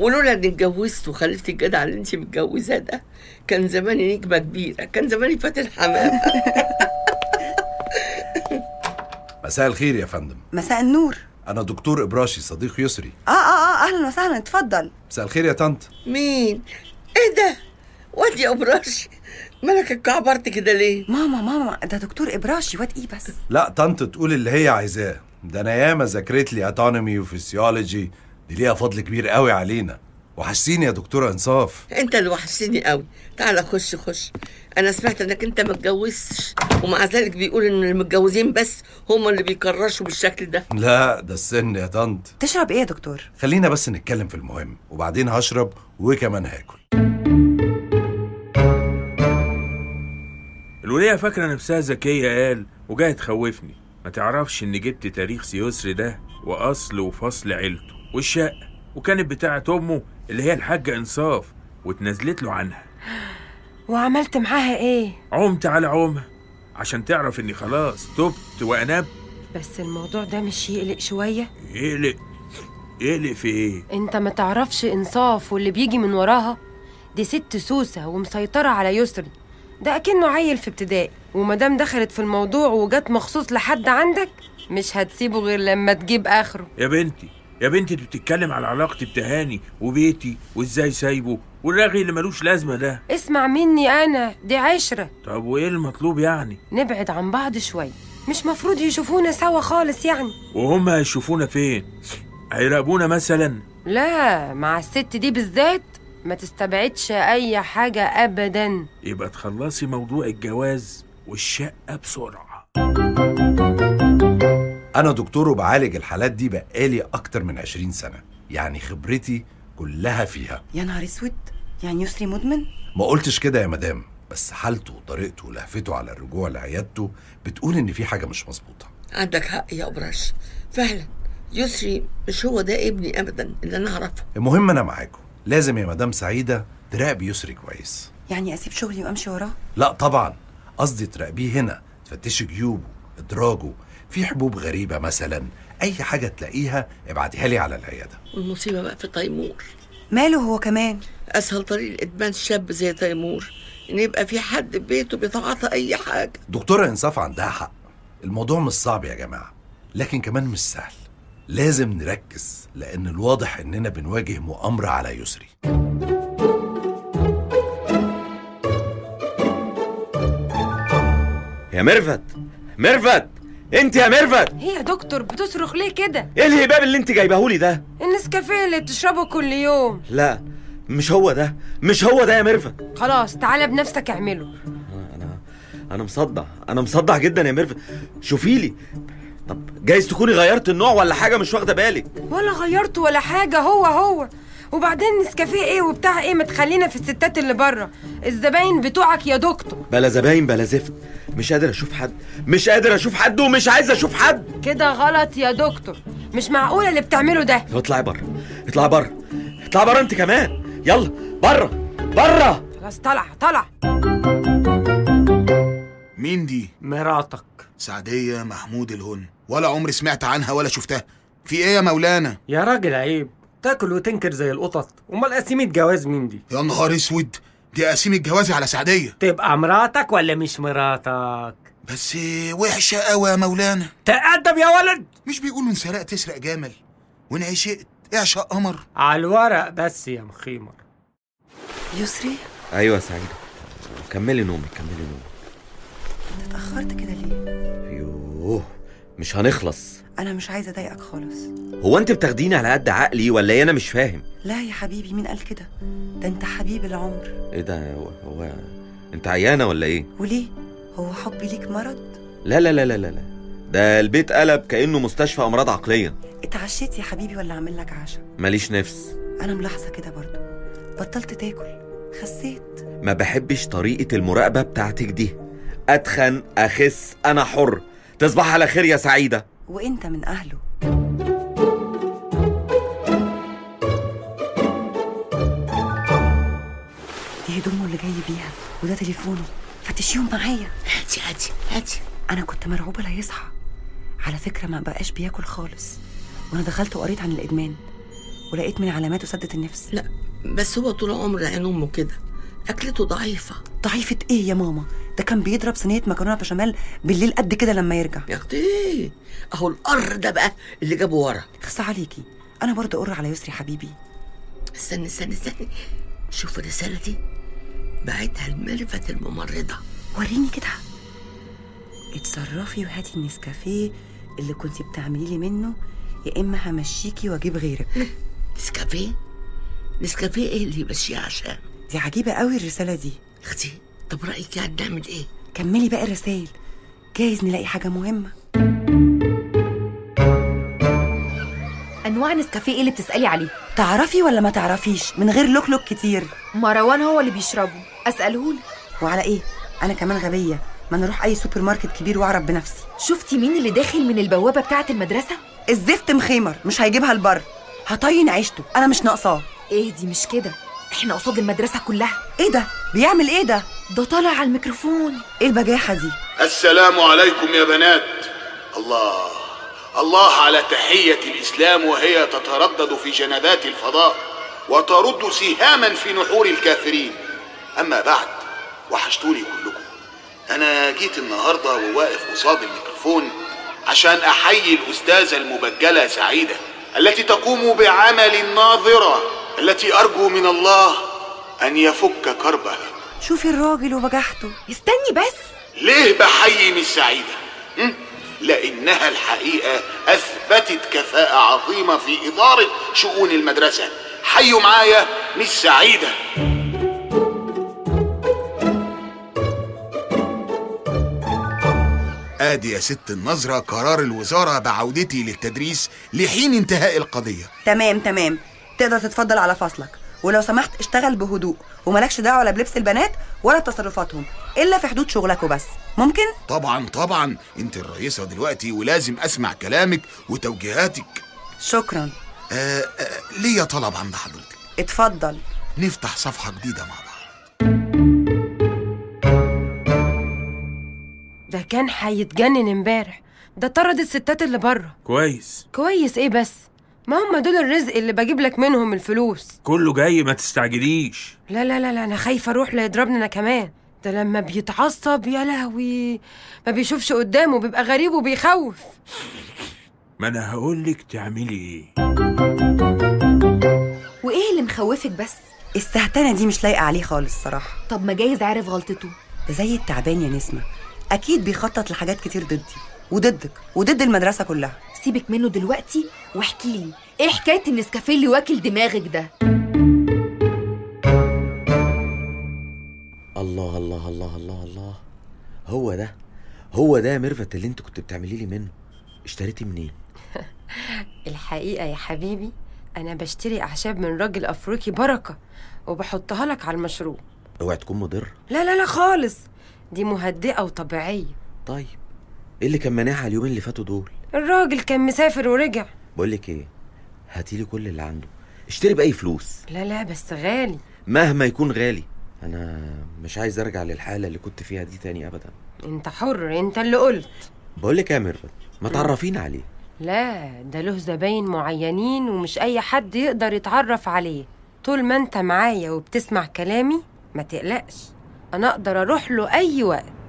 ولولا اني اتجوزت وخلفت الجدع اللي انت متجوزاه ده كان زماني نجمة كبيرة كان زماني فاتن حمام. مساء الخير يا فندم. مساء النور. أنا دكتور إبراشي صديق يسري. آه آه آه أهلا وسهلا اتفضل. مساء الخير يا طنط. مين؟ إيه ده؟ واد يا ابراش مالك اتكعبرت كده ليه؟ ماما ماما ده دكتور إبراشي واد إيه بس؟ لا طنط تقول اللي هي عايزاه. ده أنا ياما ذاكرت لي اتونومي وفسيولوجي دي ليها فضل كبير قوي علينا. وحشتيني يا دكتورة إنصاف. انت اللي وحشتني قوي. تعال خش خش. أنا سمعت إنك أنت ما اتجوزتش ومع ذلك بيقول إن المتجوزين بس هم اللي بيكرشوا بالشكل ده. لا ده السن يا طنط. تشرب إيه يا دكتور؟ خلينا بس نتكلم في المهم وبعدين هشرب وكمان هاكل. الولية فاكرة نفسها ذكية قال وجاية تخوفني. ما تعرفش إن جبت تاريخ سيسري ده وأصل وفصل عيلته. والشقة وكانت بتاعة أمه اللي هي الحاجة إنصاف واتنازلت له عنها. وعملت معاها إيه؟ عمت على عومة عشان تعرف إني خلاص تبت وأنبت بس الموضوع ده مش يقلق شوية؟ يقلق؟ يقلق في إيه؟ أنت ما تعرفش إنصاف واللي بيجي من وراها؟ دي ست سوسة ومسيطرة على يسري. ده أكنه عيل في ابتدائي. ومادام دخلت في الموضوع وجت مخصوص لحد عندك مش هتسيبه غير لما تجيب آخره. يا بنتي يا بنتي انت بتتكلم على علاقتي بتهاني وبيتي وازاي سايبه والرغي اللي ملوش لازمة ده. اسمع مني أنا دي عشرة. طب وإيه المطلوب يعني؟ نبعد عن بعض شوية مش مفروض يشوفونا سوا خالص يعني. وهم هيشوفونا فين؟ هيراقبونا مثلا؟ لا مع الست دي بالذات ما تستبعدش أي حاجة أبدا. يبقى تخلصي موضوع الجواز والشقة بسرعة. أنا دكتور وبعالج الحالات دي بقالي أكتر من 20 سنة. يعني خبرتي كلها فيها. يا نهار أسود. يعني يسري مدمن؟ ما قلتش كده يا مدام بس حالته وطريقته ولهفته على الرجوع لعيادته بتقول إن في حاجة مش مظبوطة. عندك حق يا أبراش. فعلا يسري مش هو ده ابني ابدا اللي أنا أعرفه. المهم أنا معاكم. لازم يا مدام سعيدة تراقبي يسري كويس. يعني أسيب شغلي وأمشي وراه؟ لا طبعا. قصدي تراقبيه هنا. تفتشي جيوبه إدراجه. في حبوب غريبة مثلا أي حاجة تلاقيها ابعتيها لي على العيادة. والمصيبة بقى في تيمور. ماله هو كمان؟ أسهل طريق لإدمان شاب زي تيمور إن يبقى في حد في بيته بيتعاطى أي حاجة. دكتورة إنصاف عندها حق. الموضوع مش صعب يا جماعة لكن كمان مش سهل. لازم نركز لأن الواضح إننا بنواجه مؤامرة على يسري. يا ميرفت! ميرفت! انت يا ميرفت! هي يا دكتور بتصرخ ليه كده؟ إيه الهباب اللي انت جايبهولي ده؟ النسكافيه اللي بتشربه كل يوم. لا مش هو ده. مش هو ده يا ميرفت! خلاص تعالى بنفسك اعمله. أنا أنا مصدع. أنا مصدع جدا يا ميرفت. شوفي لي. طب جايز تكوني غيرت النوع ولا حاجة مش واخدة بالك؟ ولا غيرت ولا حاجة هو هو. وبعدين نسكافيه إيه وبتاع إيه؟ ما تخلينا في الستات اللي بره. الزباين بتوعك يا دكتور. بلا زباين بلا زفت. مش قادر أشوف حد. مش قادر أشوف حد ومش عايز أشوف حد. كده غلط يا دكتور. مش معقول اللي بتعمله ده. اطلعي بره. اطلعي بره. اطلعي بره انت كمان. يلا بره. بره. خلاص طلع طلع. مين دي؟ مراتك. سعدية محمود الهن. ولا عمري سمعت عنها ولا شفتها. في إيه يا مولانا؟ يا راجل عيب. تاكل وتنكر زي القطط. أمال قسيمة جواز مين دي؟ يا نهار أسود. دي قسيمة جوازي على سعدية. تبقى مراتك ولا مش مراتك؟ بس وحشة قوي يا مولانا. تأدب يا ولد! مش بيقولوا إن سرقت تسرق جمل وإن عشقت إعشق قمر. على الورق بس يا مخيمر. يسري؟ أيوه يا سعيده كملي نومك كملي نومك. أنت اتأخرت كده ليه؟ يوه مش هنخلص. أنا مش عايزة أضايقك خالص. هو أنت بتاخديني على قد عقلي ولا أنا مش فاهم؟ لا يا حبيبي مين قال كده؟ ده أنت حبيب العمر. إيه ده؟ هو, هو أنت عيانة ولا إيه؟ وليه؟ هو حبي ليك مرض؟ لا لا لا لا لا لا. ده البيت قلب كأنه مستشفى أمراض عقلية. اتعشيت يا حبيبي ولا أعمل لك عشاء؟ ماليش نفس. أنا ملاحظة كده برضو بطلت تاكل. خسيت. ما بحبش طريقة المراقبة بتاعتك دي. أتخن أخس أنا حر. تصبح على خير يا سعيدة. وانت من أهله. دي هدومه اللي جاي بيها وده تليفونه. فتشيهم معايا. هاتي هاتي هاتي. أنا كنت مرعوبة لا يصحى. على فكرة ما بقاش بياكل خالص. وأنا دخلت وقريت عن الإدمان ولقيت من علاماته سدة النفس. لا بس هو طول عمره عين أمه كده. أكلته ضعيفة. ضعيفة إيه يا ماما؟ ده كان بيضرب صينية مكرونة بشاميل بالليل قد كده لما يرجع. يا أختي اهو القر ده بقى اللي جابه ورا. خص عليكي. أنا برضه أقر على يسري حبيبي. استني استني استني. شوف دي. بعتها الملفت الممرضة. وريني كده. اتصرفي وهاتي النسكافيه اللي كنتي بتعملي لي منه. يا إما همشيكي وأجيب غيرك. نسكافيه؟ نسكافيه إيه اللي يمشيه عشان؟ دي عجيبة قوي الرسالة دي. أختي طب رأيك يعني نعمل إيه؟ كملي باقي الرسايل جايز نلاقي حاجة مهمة. أنواع نسكافيه إيه اللي بتسألي عليه؟ تعرفي ولا ما تعرفيش؟ من غير لوك كتير. مروان هو اللي بيشربه. أسألهولك. وعلى إيه؟ أنا كمان غبية. ما نروح أي سوبر ماركت كبير وأعرف بنفسي. شفتي مين اللي داخل من البوابة بتاعة المدرسة؟ الزفت مخيمر. مش هيجيبها البر. هطين عيشته. أنا مش ناقصاه. إيه دي مش كده؟ إحنا قصاد المدرسة كلها. إيه ده؟ بيعمل إيه ده؟ ده طالع على الميكروفون. إيه البجاحة دي؟ السلام عليكم يا بنات. الله الله على تحية الإسلام وهي تتردد في جنبات الفضاء وترد سهاما في نحور الكافرين. أما بعد وحشتوني كلكم. أنا جيت النهاردة وواقف قصاد الميكروفون عشان أحيي الأستاذة المبجلة سعيدة التي تقوم بعمل ناظرة التي أرجو من الله أن يفك كربها. شوفي الراجل وبجاحته استني بس. ليه بحيي مش سعيدة؟ لأنها الحقيقة أثبتت كفاءة عظيمة في إدارة شؤون المدرسة. حيوا معايا مش سعيدة. آدي يا ست النظرة قرار الوزارة بعودتي للتدريس لحين انتهاء القضية. تمام تمام. تقدر تتفضل على فصلك. ولو سمحت اشتغل بهدوء وملكش دعوة لا بلبس البنات ولا بتصرفاتهم إلا في حدود شغلك وبس. ممكن؟ طبعا طبعا. أنت الرئيسة دلوقتي ولازم أسمع كلامك وتوجيهاتك. شكرا. آه آه ليا طلب عند حضرتك. اتفضل. نفتح صفحة جديدة مع بعض. ده كان هيتجنن امبارح. ده طرد الستات اللي بره. كويس. كويس. إيه بس؟ ما هم دول الرزق اللي بجيب لك منهم الفلوس؟ كله جاي ما تستعجليش. لا لا لا لا أنا خايفة أروح لا يضربني أنا كمان. ده لما بيتعصب يا لهوي. ما بيشوفش قدامه بيبقى غريب وبيخوف. ما أنا هقولك تعملي إيه. وإيه اللي مخوفك بس؟ السهتانة دي مش لايقة عليه خالص صراحة. طب ما جايز عارف غلطته. ده زي التعبان يا نسمة. أكيد بيخطط لحاجات كتير ضدي. وضدك وضد المدرسة كلها. سيبك منه دلوقتي واحكي لي إيه حكاية النسكافيه اللي واكل دماغك ده؟ الله الله الله الله الله. هو ده هو ده يا ميرفت اللي انت كنت بتعملي لي منه. اشتريتي منين؟ الحقيقة يا حبيبي أنا بشتري أعشاب من راجل أفريقي بركة وبحطها لك على المشروب. اوعي تكون مضر لا لا لا خالص دي مهدئة وطبيعية. طيب. إيه اللي كان مانعها اليومين اللي فاتوا دول؟ الراجل كان مسافر ورجع. بقول لك إيه؟ هاتي لي كل اللي عنده. اشتري بأي فلوس. لا لا بس غالي. مهما يكون غالي. أنا مش عايز أرجع للحالة اللي كنت فيها دي تاني ابدا. أنت حر أنت اللي قلت. بقول لك يا ميرفت ما تعرفينا عليه. لا ده له زباين معينين ومش أي حد يقدر يتعرف عليه. طول ما أنت معايا وبتسمع كلامي ما تقلقش. أنا أقدر أروح له أي وقت.